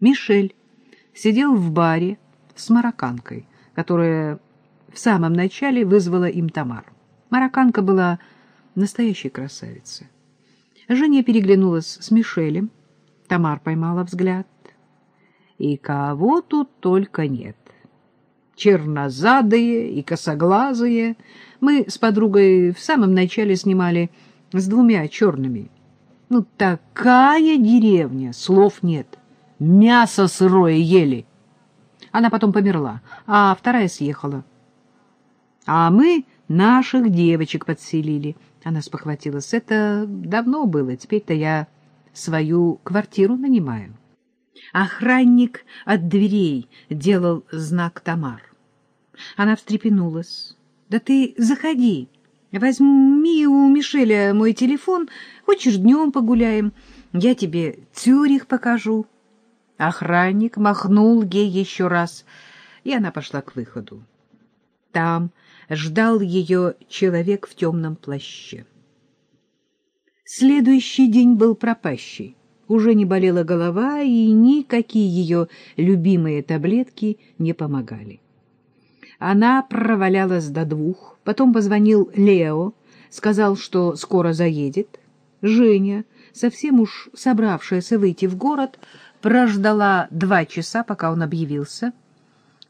Мишель сидел в баре с марокканкой, которая в самом начале вызвала им Тамар. Марокканка была настоящей красавицей. Женя переглянулась с Мишелем. Тамар поймала взгляд. И кого тут только нет. Чернозадые и косоглазые. Мы с подругой в самом начале снимали с двумя черными. Ну, такая деревня, слов нет. Мясо сырое ели. Она потом померла, а вторая съехала. А мы наших девочек подселили. Она спохватилась. Это давно было, теперь-то я свою квартиру нанимаю. Охранник от дверей делал знак Тамар. Она встрепенулась. — Да ты заходи. Возьми у Мишеля мой телефон. Хочешь, днем погуляем. Я тебе Цюрих покажу. Охранник махнул ей еще раз, и она пошла к выходу. Там ждал ее человек в темном плаще. Следующий день был пропащий. Уже не болела голова, и никакие ее любимые таблетки не помогали. Она провалялась до двух, потом позвонил Лео, сказал, что скоро заедет. Женя, совсем уж собравшаяся выйти в город, прождала два часа, пока он объявился.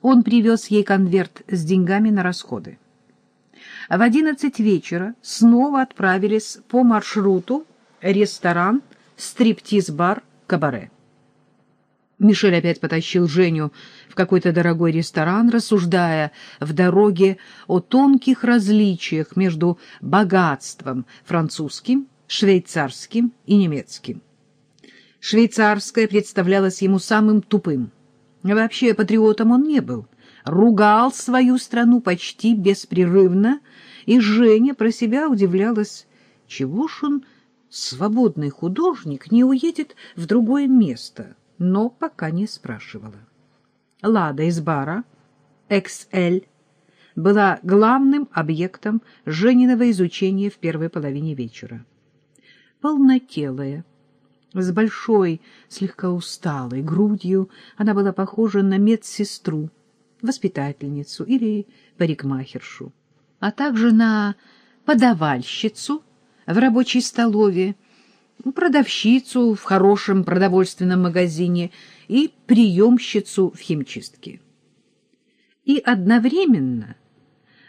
Он привез ей конверт с деньгами на расходы. В одиннадцать вечера снова отправились по маршруту ресторан, стриптиз-бар, кабаре. Мишель опять потащил Женю в какой-то дорогой ресторан, рассуждая в дороге о тонких различиях между богатством французским, швейцарским и немецким. Швейцарское представлялось ему самым тупым. Вообще патриотом он не был. Ругал свою страну почти беспрерывно, и Женя про себя удивлялась, чего ж он, свободный художник, не уедет в другое место — но пока не спрашивала. Лада из бара XL была главным объектом Жениного изучения в первой половине вечера. Полнотелая, с большой, слегка усталой грудью, она была похожа на медсестру, воспитательницу или парикмахершу, а также на подавальщицу в рабочей столове, продавщицу в хорошем продовольственном магазине и приемщицу в химчистке. И одновременно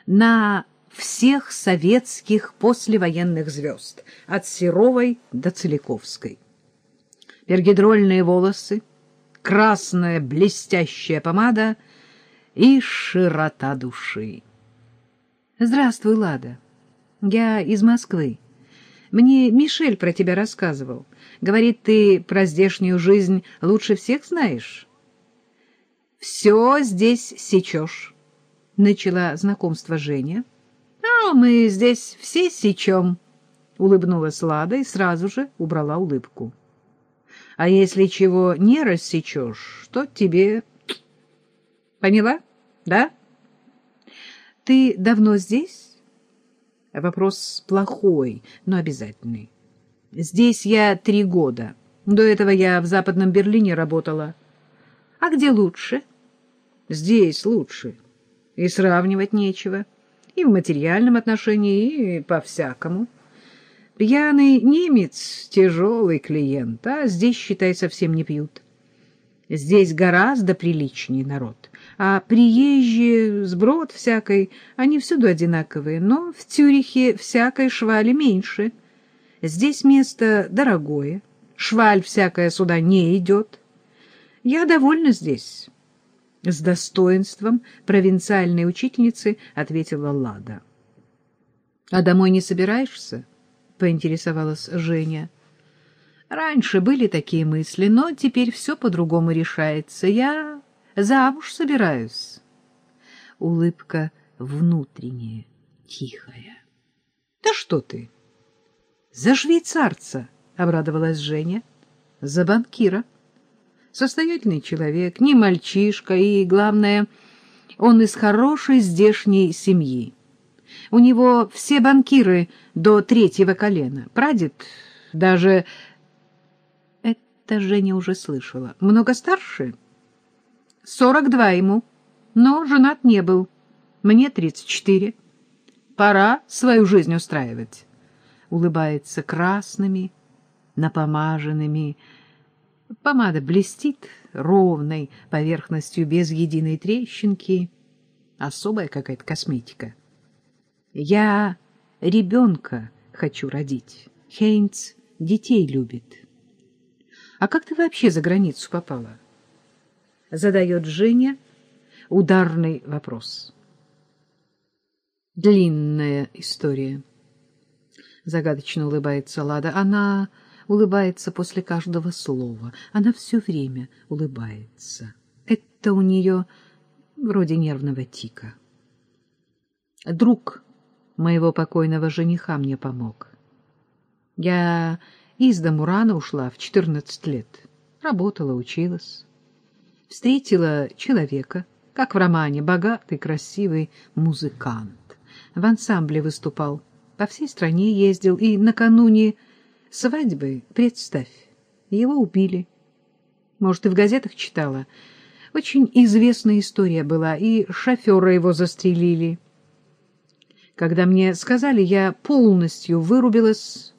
на всех советских послевоенных звезд, от Серовой до Целиковской. Пергидрольные волосы, красная блестящая помада и широта души. «Здравствуй, Лада. Я из Москвы. Мне Мишель про тебя рассказывал. Говорит, ты про здешнюю жизнь лучше всех знаешь. Все здесь сечешь. Начала знакомство Женя. А мы здесь все сечем. Улыбнулась Лада и сразу же убрала улыбку. А если чего не рассечешь, то тебе... Поняла? Да? Ты давно здесь? Вопрос плохой, но обязательный. Здесь я три года. До этого я в Западном Берлине работала. А где лучше? Здесь лучше. И сравнивать нечего. И в материальном отношении, и по-всякому. Пьяный немец — тяжелый клиент, а здесь, считай, совсем не пьют. Здесь гораздо приличнее народ. А приезжие, сброд всякой, они всюду одинаковые, но в Цюрихе всякой швали меньше. Здесь место дорогое, шваль всякая сюда не идет. Я довольна здесь. С достоинством провинциальной учительницы ответила Лада. — А домой не собираешься? — поинтересовалась Женя. — Раньше были такие мысли, но теперь все по-другому решается. Я Замуж собираюсь. Улыбка внутренняя, тихая. — Да что ты? — За швейцарца, — обрадовалась Женя. — За банкира. Состоятельный человек, не мальчишка, и, главное, он из хорошей здешней семьи. У него все банкиры до третьего колена. Прадед даже Это Женя уже слышала. Много старше? Сорок два ему, но женат не был. Мне тридцать четыре. Пора свою жизнь устраивать. Улыбается красными, напомаженными. Помада блестит ровной поверхностью без единой трещинки. Особая какая-то косметика. Я ребенка хочу родить. Хейнц детей любит. А как ты вообще за границу попала? Задает Женя ударный вопрос. Длинная история. Загадочно улыбается Лада. Она улыбается после каждого слова. Она все время улыбается. Это у нее вроде нервного тика. Друг моего покойного жениха мне помог. Я из дому рано ушла, в 14 лет. Работала, училась. Встретила человека, как в романе, богатый, красивый музыкант. В ансамбле выступал, по всей стране ездил, и накануне свадьбы, представь, его убили. Может, ты в газетах читала? Очень известная история была, и шофера его застрелили. Когда мне сказали, я полностью вырубилась,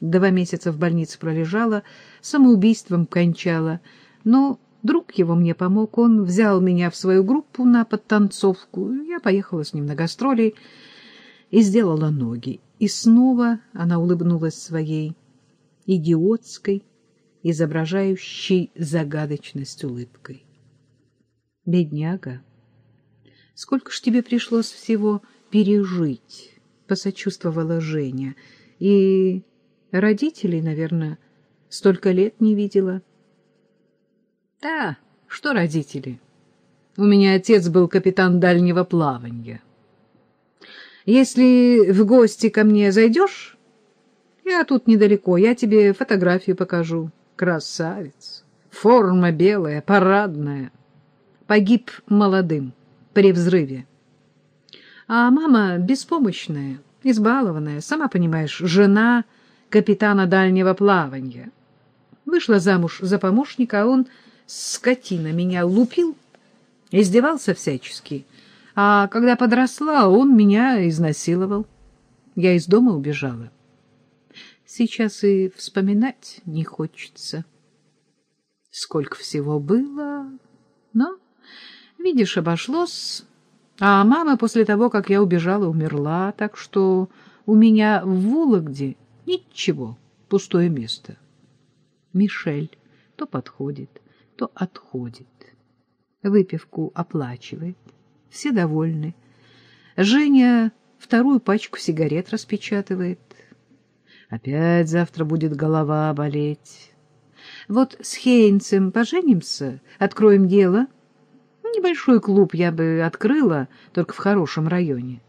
два месяца в больнице пролежала, самоубийством кончала. Но друг его мне помог, он взял меня в свою группу на подтанцовку. Я поехала с ним на гастроли и сделала ноги. И снова она улыбнулась своей идиотской, изображающей загадочность улыбкой. «Бедняга, сколько ж тебе пришлось всего пережить, — посочувствовала Женя. И родителей, наверное, столько лет не видела. Да, что родители? У меня отец был капитан дальнего плавания. Если в гости ко мне зайдешь, я тут недалеко, я тебе фотографию покажу. Красавец. Форма белая, парадная. Погиб молодым при взрыве. А мама беспомощная, избалованная, сама понимаешь, жена капитана дальнего плавания. Вышла замуж за помощника, а он, скотина, меня лупил, издевался всячески. А когда подросла, он меня изнасиловал. Я из дома убежала. Сейчас и вспоминать не хочется. Сколько всего было, но, видишь, обошлось... А мама после того, как я убежала, умерла, так что у меня в Вологде ничего, пустое место. Мишель то подходит, то отходит. Выпивку оплачивает. Все довольны. Женя вторую пачку сигарет распечатывает. Опять завтра будет голова болеть. Вот с Хейнцем поженимся, откроем дело — Небольшой клуб я бы открыла, только в хорошем районе.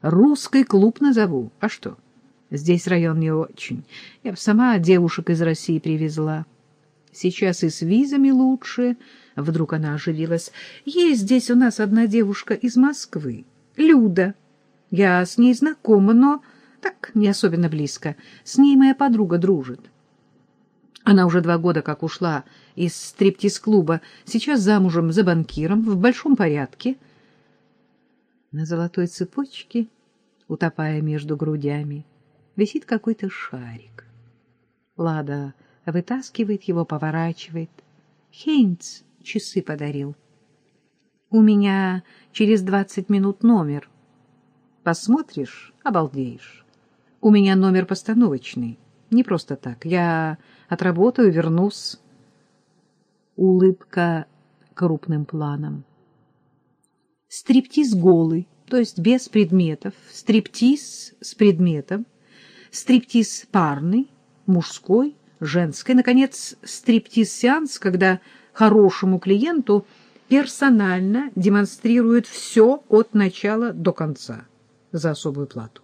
Русский клуб назову. А что? Здесь район не очень. Я бы сама девушек из России привезла. Сейчас и с визами лучше. Вдруг она оживилась. Есть здесь у нас одна девушка из Москвы. Люда. Я с ней знакома, но так не особенно близко. С ней моя подруга дружит. Она уже два года как ушла из стриптиз-клуба, сейчас замужем за банкиром, в большом порядке. На золотой цепочке, утопая между грудями, висит какой-то шарик. Лада вытаскивает его, поворачивает. Хейнц часы подарил. У меня через двадцать минут номер. Посмотришь — обалдеешь. У меня номер постановочный. Не просто так. Я отработаю, вернусь. Улыбка крупным планом. Стриптиз голый, то есть без предметов. Стриптиз с предметом. Стриптиз парный, мужской, женской. Наконец, стриптиз-сеанс, когда хорошему клиенту персонально демонстрируют все от начала до конца за особую плату.